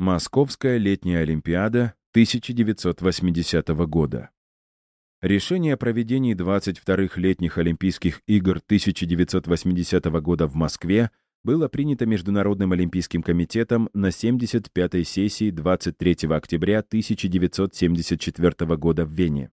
Московская летняя Олимпиада 1980 года. Решение о проведении 22-х летних Олимпийских игр 1980 года в Москве было принято Международным Олимпийским комитетом на 75-й сессии 23 октября 1974 года в Вене.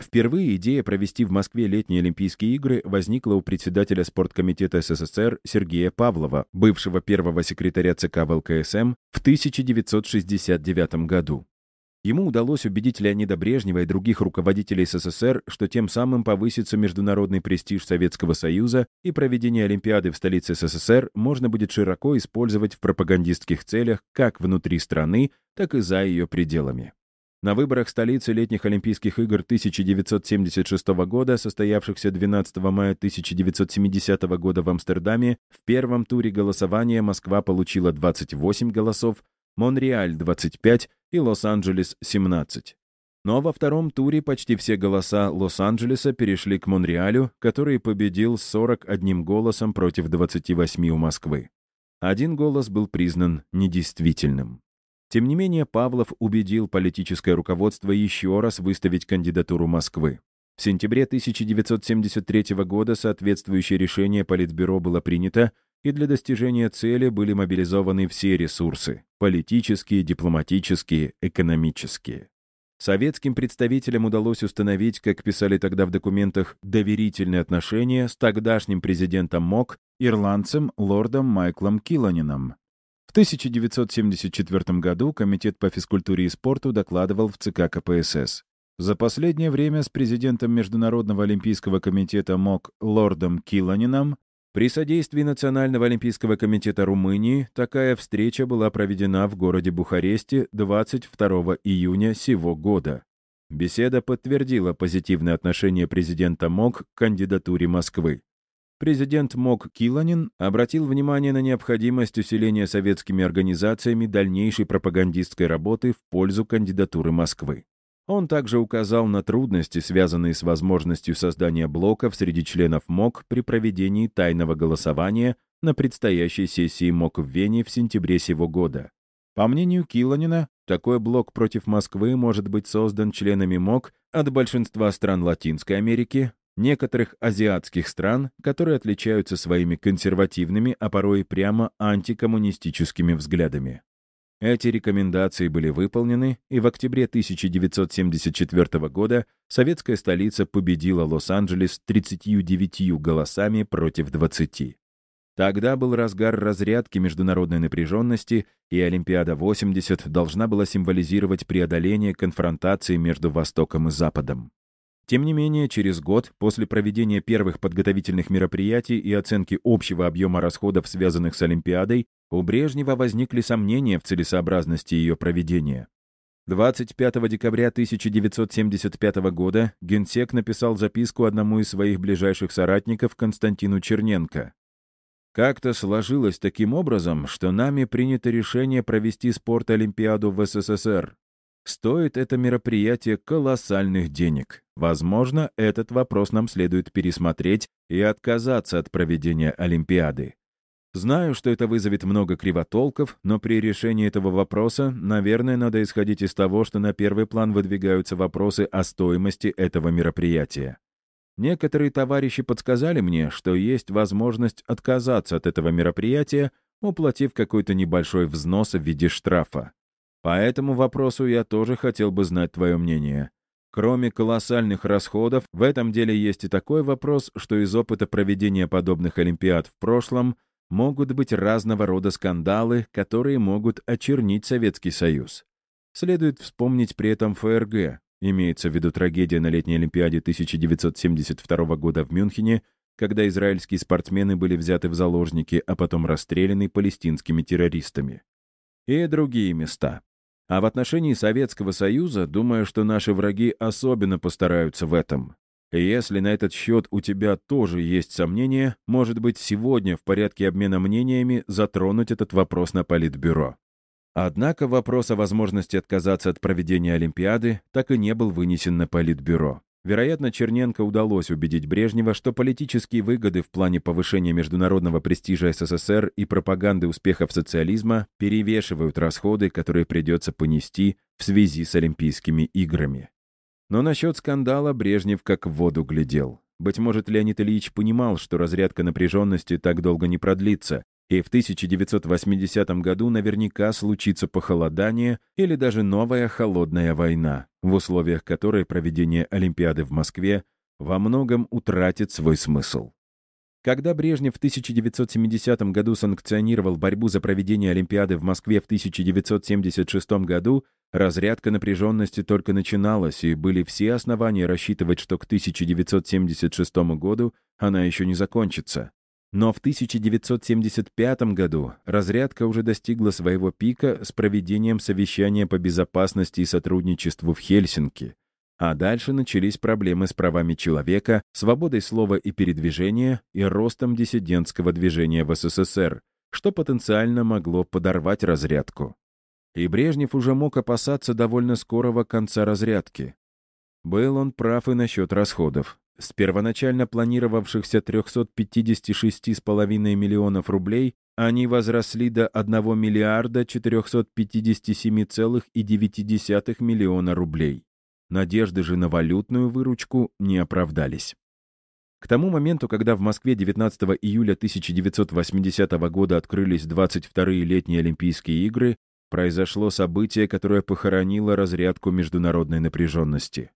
Впервые идея провести в Москве летние Олимпийские игры возникла у председателя спорткомитета СССР Сергея Павлова, бывшего первого секретаря ЦК ВЛКСМ, в 1969 году. Ему удалось убедить Леонида Брежнева и других руководителей СССР, что тем самым повысится международный престиж Советского Союза и проведение Олимпиады в столице СССР можно будет широко использовать в пропагандистских целях как внутри страны, так и за ее пределами. На выборах столицы летних Олимпийских игр 1976 года, состоявшихся 12 мая 1970 года в Амстердаме, в первом туре голосования Москва получила 28 голосов, Монреаль — 25 и Лос-Анджелес — 17. Но во втором туре почти все голоса Лос-Анджелеса перешли к Монреалю, который победил с 41 голосом против 28 у Москвы. Один голос был признан недействительным. Тем не менее, Павлов убедил политическое руководство еще раз выставить кандидатуру Москвы. В сентябре 1973 года соответствующее решение Политбюро было принято, и для достижения цели были мобилизованы все ресурсы – политические, дипломатические, экономические. Советским представителям удалось установить, как писали тогда в документах, доверительные отношения с тогдашним президентом МОК, ирландцем лордом Майклом Килланином, в 1974 году Комитет по физкультуре и спорту докладывал в ЦК КПСС. За последнее время с президентом Международного олимпийского комитета МОК лордом Киланином при содействии Национального олимпийского комитета Румынии такая встреча была проведена в городе Бухаресте 22 июня сего года. Беседа подтвердила позитивное отношение президента МОК к кандидатуре Москвы президент МОК Киланин обратил внимание на необходимость усиления советскими организациями дальнейшей пропагандистской работы в пользу кандидатуры Москвы. Он также указал на трудности, связанные с возможностью создания блоков среди членов МОК при проведении тайного голосования на предстоящей сессии МОК в Вене в сентябре сего года. По мнению Киланина, такой блок против Москвы может быть создан членами МОК от большинства стран Латинской Америки, некоторых азиатских стран, которые отличаются своими консервативными, а порой прямо антикоммунистическими взглядами. Эти рекомендации были выполнены, и в октябре 1974 года советская столица победила Лос-Анджелес 39 голосами против 20. Тогда был разгар разрядки международной напряженности, и Олимпиада-80 должна была символизировать преодоление конфронтации между Востоком и Западом. Тем не менее, через год, после проведения первых подготовительных мероприятий и оценки общего объема расходов, связанных с Олимпиадой, у Брежнева возникли сомнения в целесообразности ее проведения. 25 декабря 1975 года Генсек написал записку одному из своих ближайших соратников Константину Черненко. «Как-то сложилось таким образом, что нами принято решение провести спорт-олимпиаду в СССР. Стоит это мероприятие колоссальных денег. Возможно, этот вопрос нам следует пересмотреть и отказаться от проведения Олимпиады. Знаю, что это вызовет много кривотолков, но при решении этого вопроса, наверное, надо исходить из того, что на первый план выдвигаются вопросы о стоимости этого мероприятия. Некоторые товарищи подсказали мне, что есть возможность отказаться от этого мероприятия, уплатив какой-то небольшой взнос в виде штрафа. По этому вопросу я тоже хотел бы знать твое мнение. Кроме колоссальных расходов, в этом деле есть и такой вопрос, что из опыта проведения подобных Олимпиад в прошлом могут быть разного рода скандалы, которые могут очернить Советский Союз. Следует вспомнить при этом ФРГ, имеется в виду трагедия на летней Олимпиаде 1972 года в Мюнхене, когда израильские спортсмены были взяты в заложники, а потом расстреляны палестинскими террористами. И другие места. А в отношении Советского Союза, думаю, что наши враги особенно постараются в этом. И если на этот счет у тебя тоже есть сомнения, может быть, сегодня в порядке обмена мнениями затронуть этот вопрос на Политбюро. Однако вопрос о возможности отказаться от проведения Олимпиады так и не был вынесен на Политбюро. Вероятно, Черненко удалось убедить Брежнева, что политические выгоды в плане повышения международного престижа СССР и пропаганды успехов социализма перевешивают расходы, которые придется понести в связи с Олимпийскими играми. Но насчет скандала Брежнев как в воду глядел. Быть может, Леонид Ильич понимал, что разрядка напряженности так долго не продлится, и в 1980 году наверняка случится похолодание или даже новая холодная война, в условиях которой проведение Олимпиады в Москве во многом утратит свой смысл. Когда Брежнев в 1970 году санкционировал борьбу за проведение Олимпиады в Москве в 1976 году, разрядка напряженности только начиналась, и были все основания рассчитывать, что к 1976 году она еще не закончится. Но в 1975 году разрядка уже достигла своего пика с проведением совещания по безопасности и сотрудничеству в Хельсинки, а дальше начались проблемы с правами человека, свободой слова и передвижения и ростом диссидентского движения в СССР, что потенциально могло подорвать разрядку. И Брежнев уже мог опасаться довольно скорого конца разрядки. Был он прав и насчет расходов. С первоначально планировавшихся 356,5 миллионов рублей они возросли до 1 миллиарда 457,9 миллиона рублей. Надежды же на валютную выручку не оправдались. К тому моменту, когда в Москве 19 июля 1980 года открылись 22-е летние Олимпийские игры, произошло событие, которое похоронило разрядку международной напряженности.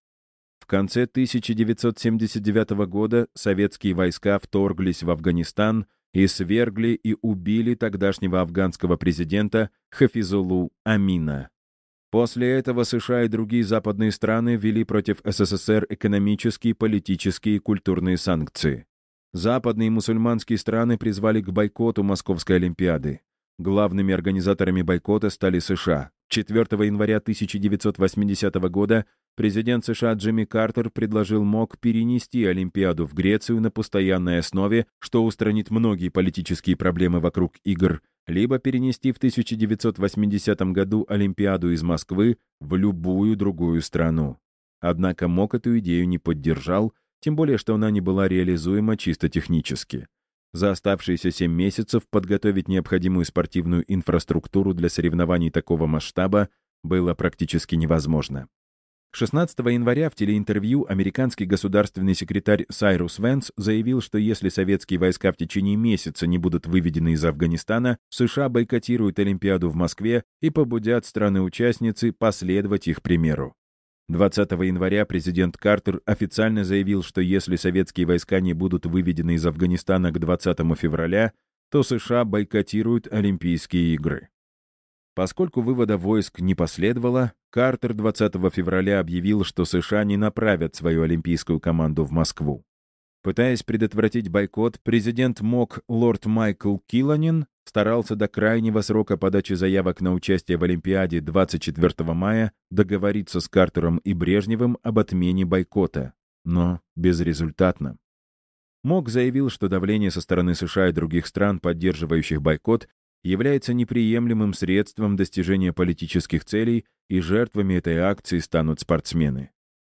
В конце 1979 года советские войска вторглись в Афганистан и свергли и убили тогдашнего афганского президента Хафизулу Амина. После этого США и другие западные страны ввели против СССР экономические, политические и культурные санкции. Западные мусульманские страны призвали к бойкоту Московской Олимпиады. Главными организаторами бойкота стали США. 4 января 1980 года президент США Джимми Картер предложил МОК перенести Олимпиаду в Грецию на постоянной основе, что устранит многие политические проблемы вокруг игр, либо перенести в 1980 году Олимпиаду из Москвы в любую другую страну. Однако МОК эту идею не поддержал, тем более что она не была реализуема чисто технически. За оставшиеся 7 месяцев подготовить необходимую спортивную инфраструктуру для соревнований такого масштаба было практически невозможно. 16 января в телеинтервью американский государственный секретарь Сайрус Венс заявил, что если советские войска в течение месяца не будут выведены из Афганистана, США бойкотируют Олимпиаду в Москве и побудят страны-участницы последовать их примеру. 20 января президент Картер официально заявил, что если советские войска не будут выведены из Афганистана к 20 февраля, то США бойкотируют Олимпийские игры. Поскольку вывода войск не последовало, Картер 20 февраля объявил, что США не направят свою олимпийскую команду в Москву. Пытаясь предотвратить бойкот, президент МОК лорд Майкл Килланин старался до крайнего срока подачи заявок на участие в Олимпиаде 24 мая договориться с Картером и Брежневым об отмене бойкота, но безрезультатно. МОК заявил, что давление со стороны США и других стран, поддерживающих бойкот, является неприемлемым средством достижения политических целей, и жертвами этой акции станут спортсмены.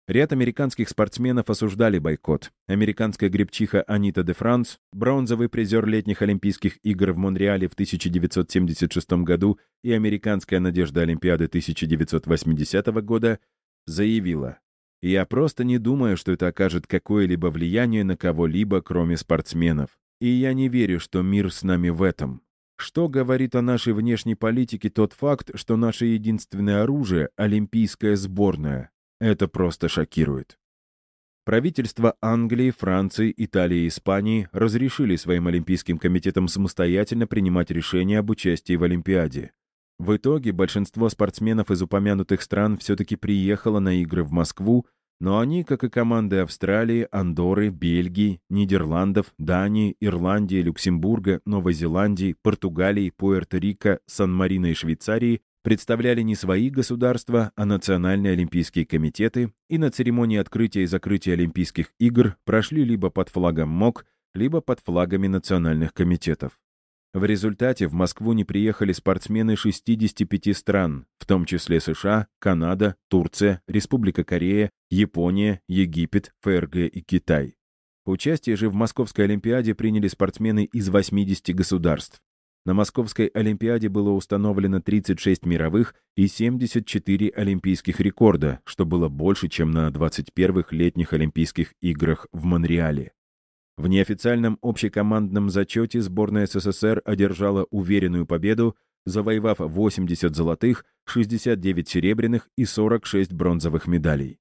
Ряд американских спортсменов осуждали бойкот. Американская гребчиха Анита де Франс, бронзовый призер летних Олимпийских игр в Монреале в 1976 году и американская надежда Олимпиады 1980 года, заявила, «Я просто не думаю, что это окажет какое-либо влияние на кого-либо, кроме спортсменов. И я не верю, что мир с нами в этом. Что говорит о нашей внешней политике тот факт, что наше единственное оружие — олимпийская сборная? Это просто шокирует. Правительства Англии, Франции, Италии и Испании разрешили своим Олимпийским комитетам самостоятельно принимать решения об участии в Олимпиаде. В итоге большинство спортсменов из упомянутых стран все-таки приехало на игры в Москву, но они, как и команды Австралии, Андоры, Бельгии, Нидерландов, Дании, Ирландии, Люксембурга, Новой Зеландии, Португалии, Пуэрто-Рико, Сан-Марино и Швейцарии, представляли не свои государства, а национальные олимпийские комитеты и на церемонии открытия и закрытия Олимпийских игр прошли либо под флагом МОК, либо под флагами национальных комитетов. В результате в Москву не приехали спортсмены 65 стран, в том числе США, Канада, Турция, Республика Корея, Япония, Египет, ФРГ и Китай. Участие же в Московской Олимпиаде приняли спортсмены из 80 государств. На Московской Олимпиаде было установлено 36 мировых и 74 олимпийских рекорда, что было больше, чем на 21-х летних Олимпийских играх в Монреале. В неофициальном общекомандном зачете сборная СССР одержала уверенную победу, завоевав 80 золотых, 69 серебряных и 46 бронзовых медалей.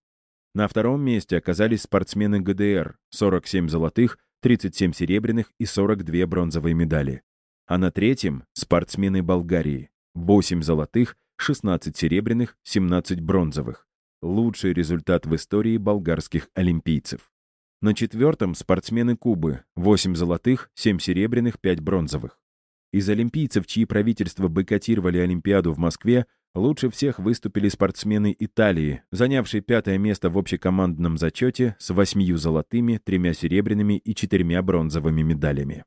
На втором месте оказались спортсмены ГДР — 47 золотых, 37 серебряных и 42 бронзовые медали. А на третьем — спортсмены Болгарии — 8 золотых, 16 серебряных, 17 бронзовых. Лучший результат в истории болгарских олимпийцев. На четвертом — спортсмены Кубы — 8 золотых, 7 серебряных, 5 бронзовых. Из олимпийцев, чьи правительства бойкотировали Олимпиаду в Москве, лучше всех выступили спортсмены Италии, занявшие пятое место в общекомандном зачете с восьмию золотыми, тремя серебряными и четырьмя бронзовыми медалями.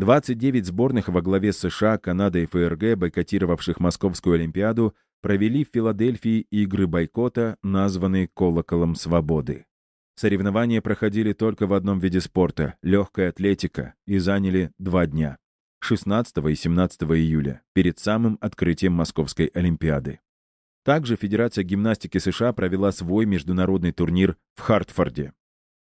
29 сборных во главе США, Канадой и ФРГ, бойкотировавших Московскую Олимпиаду, провели в Филадельфии игры бойкота, названные «Колоколом свободы». Соревнования проходили только в одном виде спорта — легкая атлетика, и заняли два дня — 16 и 17 июля, перед самым открытием Московской Олимпиады. Также Федерация гимнастики США провела свой международный турнир в Хартфорде.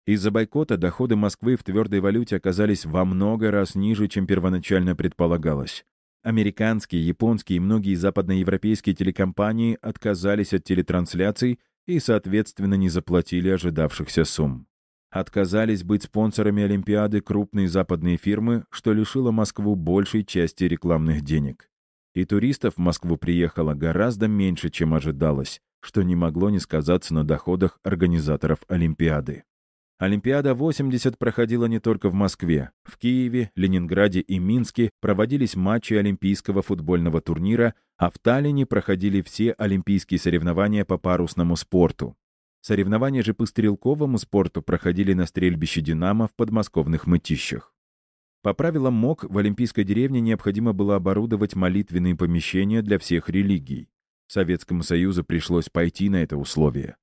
Из-за бойкота доходы Москвы в твердой валюте оказались во много раз ниже, чем первоначально предполагалось. Американские, японские и многие западноевропейские телекомпании отказались от телетрансляций и, соответственно, не заплатили ожидавшихся сумм. Отказались быть спонсорами Олимпиады крупные западные фирмы, что лишило Москву большей части рекламных денег. И туристов в Москву приехало гораздо меньше, чем ожидалось, что не могло не сказаться на доходах организаторов Олимпиады. Олимпиада 80 проходила не только в Москве. В Киеве, Ленинграде и Минске проводились матчи Олимпийского футбольного турнира, а в Таллине проходили все олимпийские соревнования по парусному спорту. Соревнования же по стрелковому спорту проходили на стрельбище «Динамо» в подмосковных мытищах. По правилам МОК в Олимпийской деревне необходимо было оборудовать молитвенные помещения для всех религий. Советскому Союзу пришлось пойти на это условие.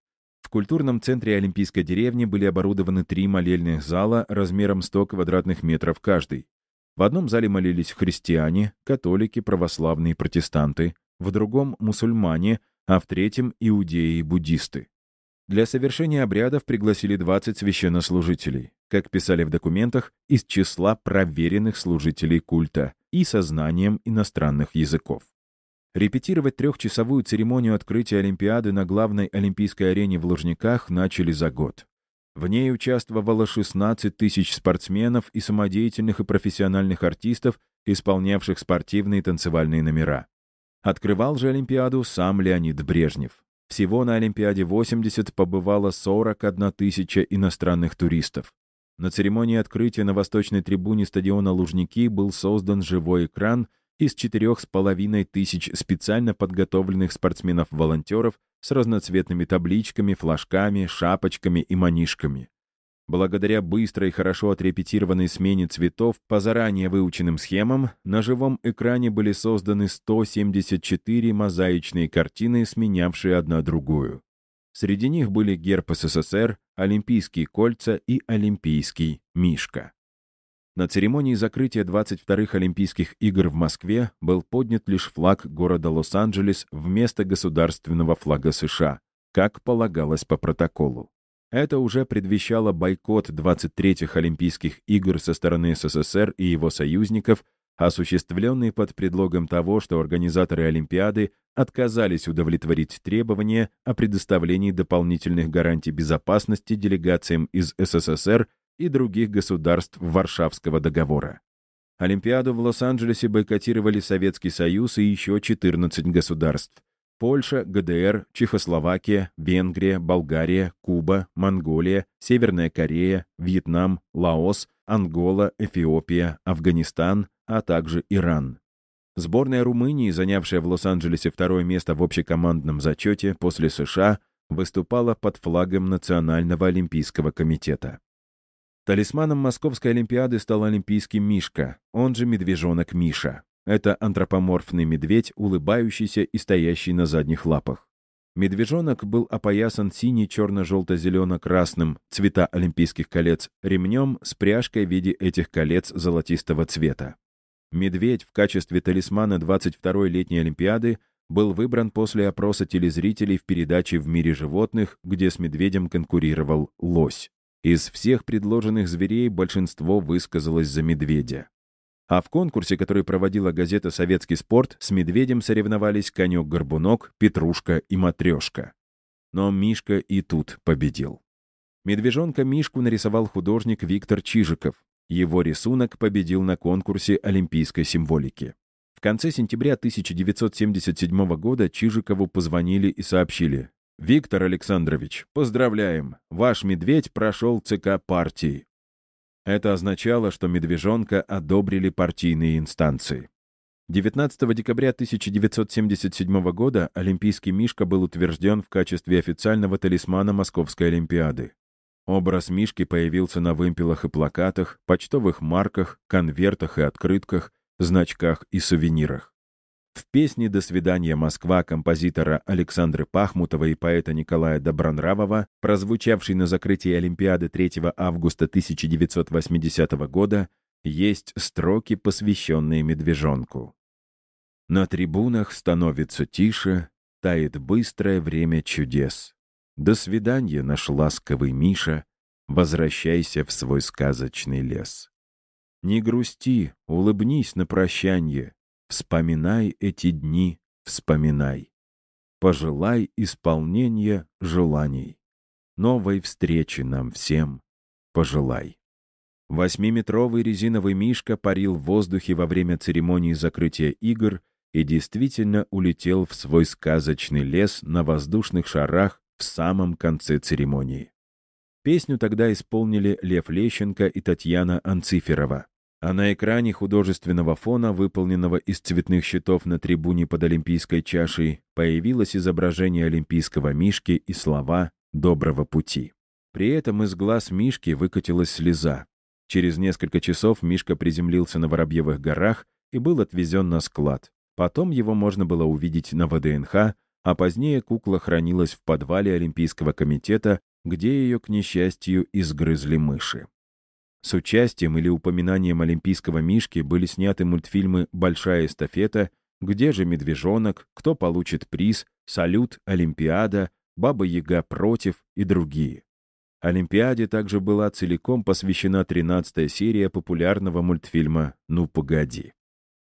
В культурном центре Олимпийской деревни были оборудованы три молельных зала размером 100 квадратных метров каждый. В одном зале молились христиане, католики, православные протестанты, в другом — мусульмане, а в третьем — иудеи и буддисты. Для совершения обрядов пригласили 20 священнослужителей, как писали в документах, из числа проверенных служителей культа и со знанием иностранных языков. Репетировать трехчасовую церемонию открытия Олимпиады на главной олимпийской арене в Лужниках начали за год. В ней участвовало 16 тысяч спортсменов и самодеятельных и профессиональных артистов, исполнявших спортивные танцевальные номера. Открывал же Олимпиаду сам Леонид Брежнев. Всего на Олимпиаде 80 побывало 41 тысяча иностранных туристов. На церемонии открытия на восточной трибуне стадиона Лужники был создан живой экран — из четырех с половиной тысяч специально подготовленных спортсменов-волонтеров с разноцветными табличками, флажками, шапочками и манишками. Благодаря быстрой и хорошо отрепетированной смене цветов по заранее выученным схемам, на живом экране были созданы 174 мозаичные картины, сменявшие одна другую. Среди них были герб СССР, Олимпийские кольца и Олимпийский мишка. На церемонии закрытия 22-х Олимпийских игр в Москве был поднят лишь флаг города Лос-Анджелес вместо государственного флага США, как полагалось по протоколу. Это уже предвещало бойкот 23-х Олимпийских игр со стороны СССР и его союзников, осуществленный под предлогом того, что организаторы Олимпиады отказались удовлетворить требования о предоставлении дополнительных гарантий безопасности делегациям из СССР и других государств Варшавского договора. Олимпиаду в Лос-Анджелесе бойкотировали Советский Союз и еще 14 государств. Польша, ГДР, Чехословакия, Венгрия, Болгария, Куба, Монголия, Северная Корея, Вьетнам, Лаос, Ангола, Эфиопия, Афганистан, а также Иран. Сборная Румынии, занявшая в Лос-Анджелесе второе место в общекомандном зачете после США, выступала под флагом Национального олимпийского комитета. Талисманом Московской Олимпиады стал Олимпийский Мишка, он же медвежонок Миша. Это антропоморфный медведь, улыбающийся и стоящий на задних лапах. Медвежонок был опоясан синий, черно-желто-зелено-красным цвета Олимпийских колец ремнем с пряжкой в виде этих колец золотистого цвета. Медведь в качестве талисмана 22-й летней Олимпиады был выбран после опроса телезрителей в передаче «В мире животных», где с медведем конкурировал лось. Из всех предложенных зверей большинство высказалось за медведя. А в конкурсе, который проводила газета «Советский спорт», с медведем соревновались конек-горбунок, петрушка и матрешка. Но Мишка и тут победил. Медвежонка Мишку нарисовал художник Виктор Чижиков. Его рисунок победил на конкурсе олимпийской символики. В конце сентября 1977 года Чижикову позвонили и сообщили. «Виктор Александрович, поздравляем! Ваш медведь прошел ЦК партии». Это означало, что медвежонка одобрили партийные инстанции. 19 декабря 1977 года Олимпийский Мишка был утвержден в качестве официального талисмана Московской Олимпиады. Образ Мишки появился на вымпелах и плакатах, почтовых марках, конвертах и открытках, значках и сувенирах. В песне «До свидания, Москва» композитора Александры Пахмутовой и поэта Николая Добронравова, прозвучавшей на закрытии Олимпиады 3 августа 1980 года, есть строки, посвященные медвежонку. На трибунах становится тише, тает быстрое время чудес. До свидания, наш ласковый Миша, возвращайся в свой сказочный лес. Не грусти, улыбнись на прощанье. Вспоминай эти дни, вспоминай. Пожелай исполнения желаний. Новой встречи нам всем пожелай. Восьмиметровый резиновый мишка парил в воздухе во время церемонии закрытия игр и действительно улетел в свой сказочный лес на воздушных шарах в самом конце церемонии. Песню тогда исполнили Лев Лещенко и Татьяна Анциферова. А на экране художественного фона, выполненного из цветных щитов на трибуне под Олимпийской чашей, появилось изображение олимпийского Мишки и слова «Доброго пути». При этом из глаз Мишки выкатилась слеза. Через несколько часов Мишка приземлился на Воробьевых горах и был отвезен на склад. Потом его можно было увидеть на ВДНХ, а позднее кукла хранилась в подвале Олимпийского комитета, где ее, к несчастью, изгрызли мыши. С участием или упоминанием олимпийского мишки были сняты мультфильмы «Большая эстафета», «Где же медвежонок?», «Кто получит приз?», «Салют», «Олимпиада», «Баба Яга против» и другие. Олимпиаде также была целиком посвящена 13-я серия популярного мультфильма «Ну, погоди».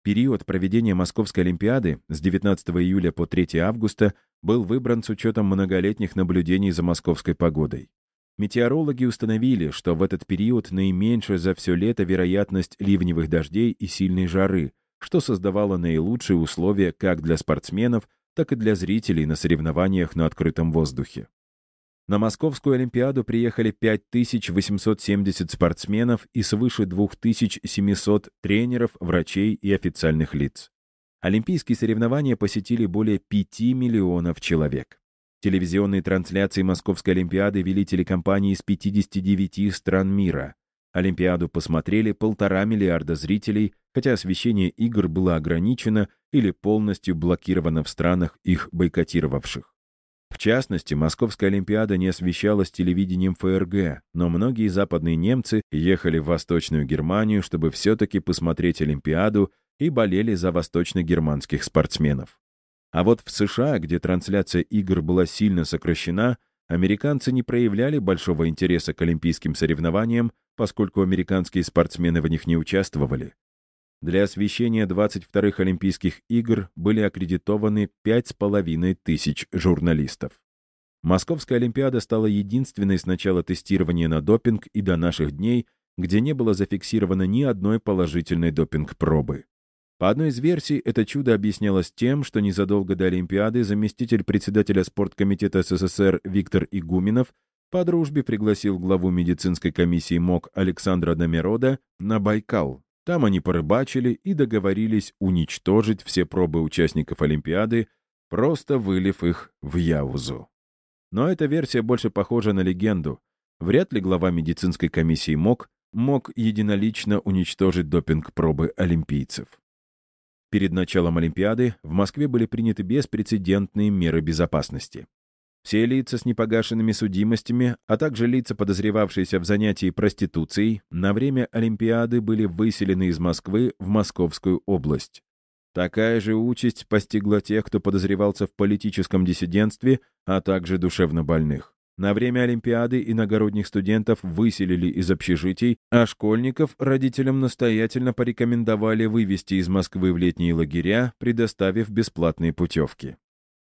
Период проведения Московской Олимпиады с 19 июля по 3 августа был выбран с учетом многолетних наблюдений за московской погодой. Метеорологи установили, что в этот период наименьшая за все лето вероятность ливневых дождей и сильной жары, что создавало наилучшие условия как для спортсменов, так и для зрителей на соревнованиях на открытом воздухе. На Московскую Олимпиаду приехали 5870 спортсменов и свыше 2700 тренеров, врачей и официальных лиц. Олимпийские соревнования посетили более 5 миллионов человек. Телевизионные трансляции Московской Олимпиады вели телекомпании из 59 стран мира. Олимпиаду посмотрели полтора миллиарда зрителей, хотя освещение игр было ограничено или полностью блокировано в странах, их бойкотировавших. В частности, Московская Олимпиада не освещалась телевидением ФРГ, но многие западные немцы ехали в Восточную Германию, чтобы все-таки посмотреть Олимпиаду и болели за восточно-германских спортсменов. А вот в США, где трансляция игр была сильно сокращена, американцы не проявляли большого интереса к олимпийским соревнованиям, поскольку американские спортсмены в них не участвовали. Для освещения 22-х Олимпийских игр были аккредитованы 5,5 тысяч журналистов. Московская Олимпиада стала единственной с начала тестирования на допинг и до наших дней, где не было зафиксировано ни одной положительной допинг-пробы. По одной из версий, это чудо объяснялось тем, что незадолго до Олимпиады заместитель председателя спорткомитета СССР Виктор Игуменов по дружбе пригласил главу медицинской комиссии МОК Александра Домирода на Байкал, там они порыбачили и договорились уничтожить все пробы участников Олимпиады, просто вылив их в Яузу. Но эта версия больше похожа на легенду. Вряд ли глава медицинской комиссии МОК мог единолично уничтожить допинг-пробы олимпийцев. Перед началом Олимпиады в Москве были приняты беспрецедентные меры безопасности. Все лица с непогашенными судимостями, а также лица, подозревавшиеся в занятии проституцией, на время Олимпиады были выселены из Москвы в Московскую область. Такая же участь постигла тех, кто подозревался в политическом диссидентстве, а также душевнобольных. На время Олимпиады иногородних студентов выселили из общежитий, а школьников родителям настоятельно порекомендовали вывести из Москвы в летние лагеря, предоставив бесплатные путевки.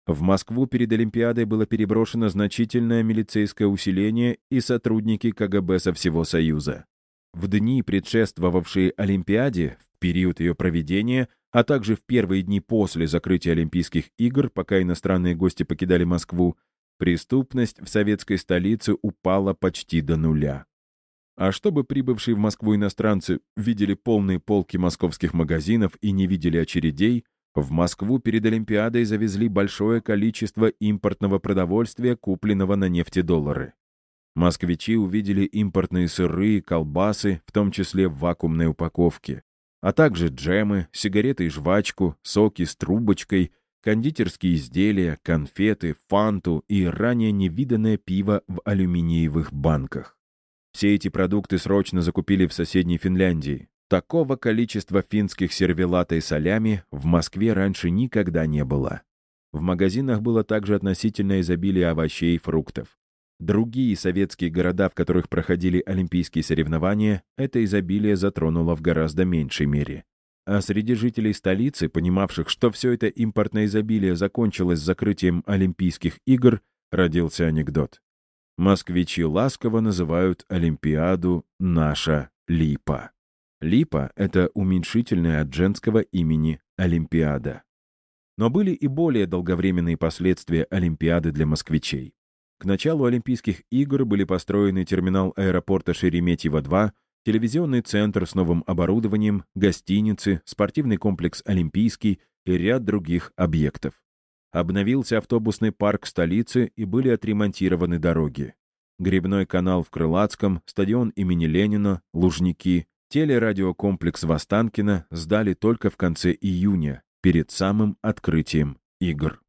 В Москву перед Олимпиадой было переброшено значительное милицейское усиление и сотрудники КГБ со всего Союза. В дни, предшествовавшие Олимпиаде, в период ее проведения, а также в первые дни после закрытия Олимпийских игр, пока иностранные гости покидали Москву, преступность в советской столице упала почти до нуля. А чтобы прибывшие в Москву иностранцы видели полные полки московских магазинов и не видели очередей, в Москву перед Олимпиадой завезли большое количество импортного продовольствия, купленного на нефтедоллары. Москвичи увидели импортные сыры, колбасы, в том числе в вакуумной упаковке, а также джемы, сигареты и жвачку, соки с трубочкой, кондитерские изделия, конфеты, фанту и ранее невиданное пиво в алюминиевых банках. Все эти продукты срочно закупили в соседней Финляндии. Такого количества финских сервелата и солями в Москве раньше никогда не было. В магазинах было также относительное изобилие овощей и фруктов. Другие советские города, в которых проходили олимпийские соревнования, это изобилие затронуло в гораздо меньшей мере. А среди жителей столицы, понимавших, что все это импортное изобилие закончилось закрытием Олимпийских игр, родился анекдот. Москвичи ласково называют Олимпиаду «наша липа». Липа — это уменьшительное от женского имени Олимпиада. Но были и более долговременные последствия Олимпиады для москвичей. К началу Олимпийских игр были построены терминал аэропорта Шереметьево-2, телевизионный центр с новым оборудованием, гостиницы, спортивный комплекс «Олимпийский» и ряд других объектов. Обновился автобусный парк столицы и были отремонтированы дороги. Грибной канал в Крылатском, стадион имени Ленина, Лужники, Телерадиокомплекс Востанкино сдали только в конце июня, перед самым открытием игр.